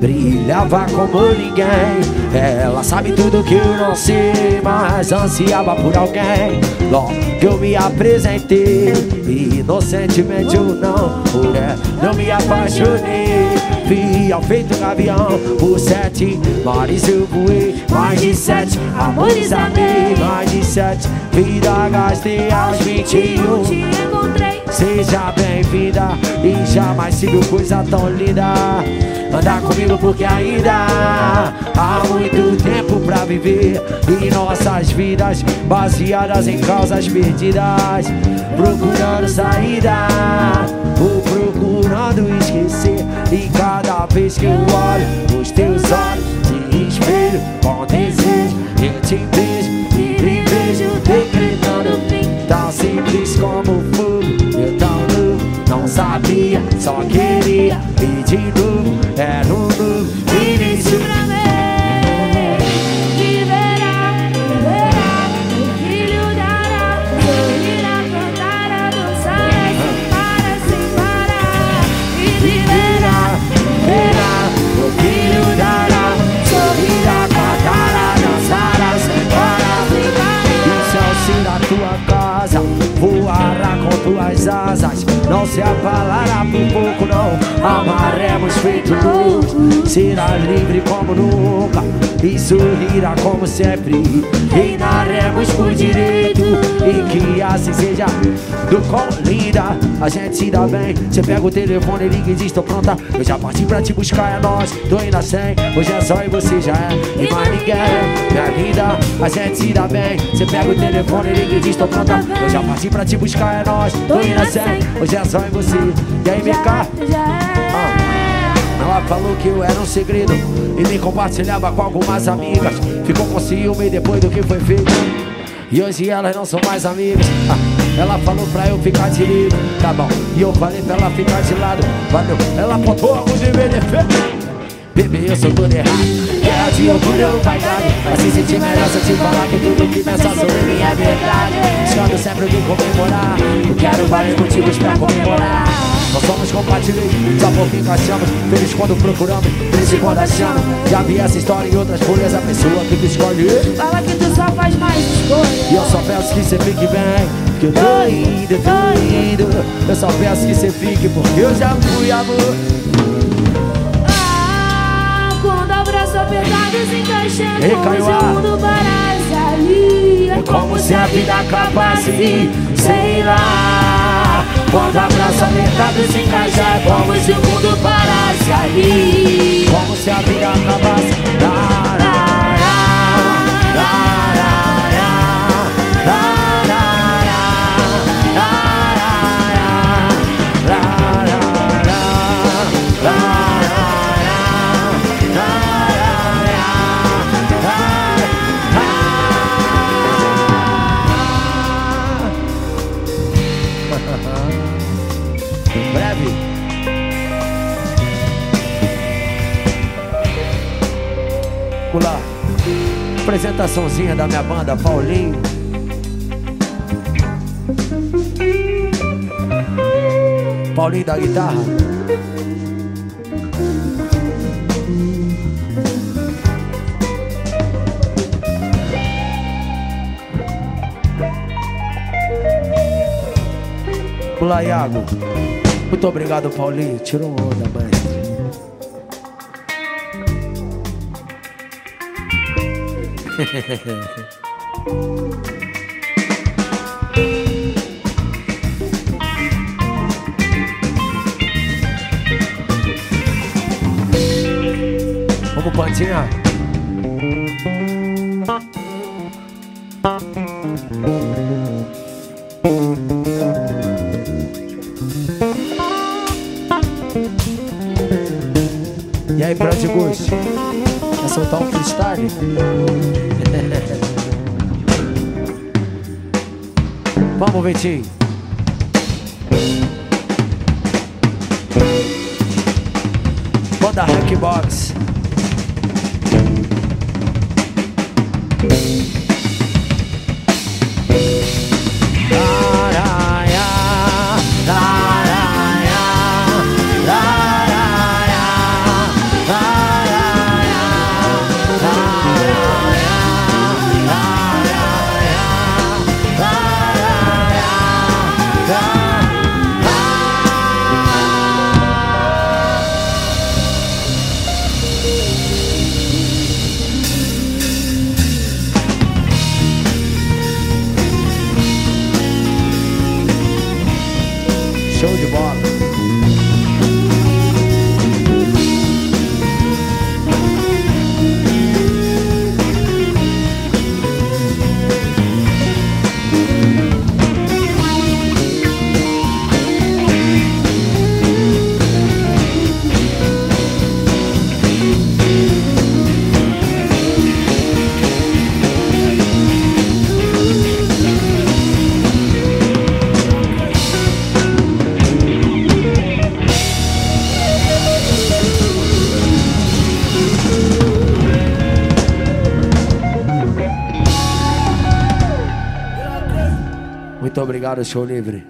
brilhava como ninguém. Ela sabe tudo que eu não sei, mas ansiava por alguém. Logo que eu me apresentei, inocentemente eu não, por ela não me apaixonei. Fiel feito gavião, por sete mares eu voei. Mais de sete amores amei, mais de sete vida gastei aos 21. Seja bem-vinda e jamais sido coisa tão linda. Anda comigo porque ainda há muito tempo pra viver e nossas vidas baseadas em causas perdidas, procurando saída ou procurando esquecer. E cada vez que eu olho os teus olhos, te espelho com desejo, se abalará por pouco não. Amaremos feito louco Serás livre como nunca. E sorrirá como sempre. Reinaremos por direito E que assim seja. Do qual linda A gente se dá bem. Você pega o telefone, liga e diz tô pronta. Eu já parti pra te buscar, é nós Tô indo 100 Hoje é só e você já é. E mais ninguém Minha linda A gente se dá bem. Você pega o telefone, liga e diz tô pronta. Eu já parti pra te buscar, é nós Tô indo 100 Hoje é só e você. E aí, MK? já é. Ela falou que eu era um segredo E me compartilhava com algumas amigas. Ficou com ciúme depois do que foi feito. E hoje elas não são mais amigas. Ah, Ela falou pra eu ficar de livre Tá bom, e eu falei pra ela ficar de lado. Valeu, ela apontou alguns de meu defeito. Bebê, eu sou todo errado de orgulho ou vaidade Mas se sentir melhor se eu te falar Que tudo que pensa sobre mim é verdade. Buscando sempre que comemorar. Eu quero vários motivos pra comemorar. Nós somos compatíveis, só porque encaixamos Feliz quando procuramos, triste quando achamos. Já vi essa história em outras folhas A pessoa que tu escolhe. Fala que tu só faz mais escolha. E eu só peço que você fique bem Que eu tô indo, tô indo. Eu só peço que você fique Porque eu já fui amor verdades encaixando Ei, Caiuá. o mundo paralisaria É como se a vida acabasse, sei lá. Quando abraça a verdade se encaixa É como se o mundo parasse. Em breve. Pula. Apresentaçãozinha da minha banda, Paulinho. Paulinho da guitarra. Pula, Iago. Muito obrigado, Paulinho. Tirou onda, mestre. Vamos, Pantinha. E lembrar de hum. Quer soltar um freestyle? Vamos, Ventinho. Roda Hackbox. Show your bottom. Muito obrigado, show livre.